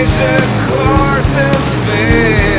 change the course of fate.